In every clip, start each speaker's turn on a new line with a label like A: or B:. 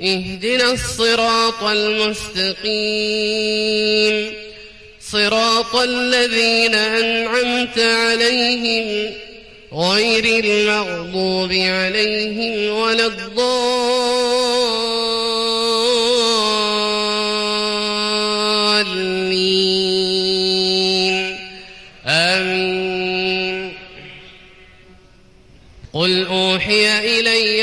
A: اهدنا الصراط المستقيم. صراط الذين أنعمت عليهم غير المغضوب عليهم ولا الضالين. آمين. قل أوحي إلي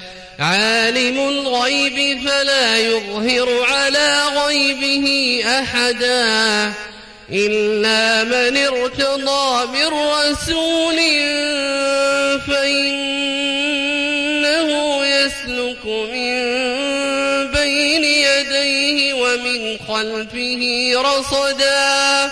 A: عالم الغيب فلا يظهر على غيبه أحدا إلا من ارتضى من رسول فإنه يسلك من بين يديه ومن خلفه رصدا